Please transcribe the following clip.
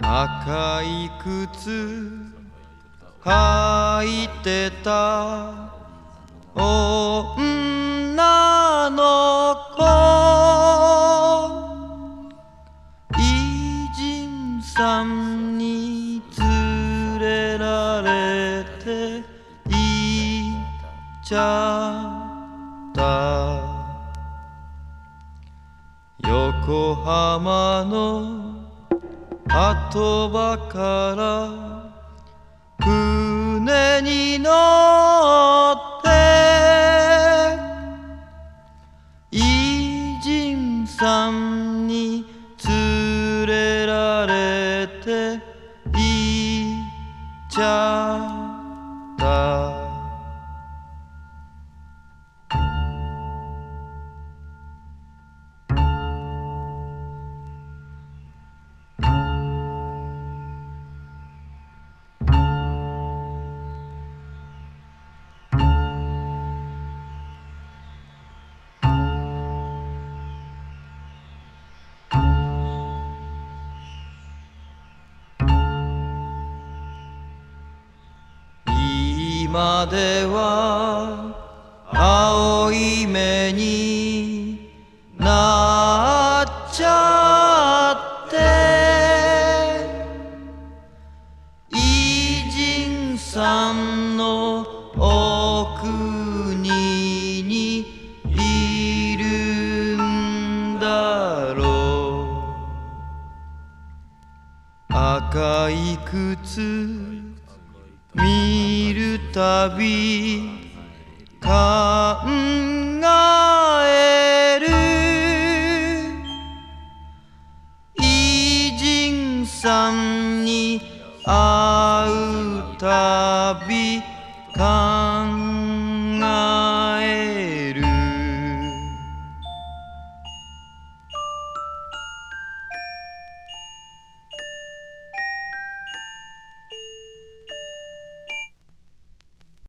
赤い靴履いてた女の子。偉人さんに連れられて行っちゃった。横浜の後場から船に乗って偉人さんに連れられて行っちゃう今では青い目になっちゃって。偉人さんのお国にいるんだろう。赤い靴見るたび考える。偉人さんに会う。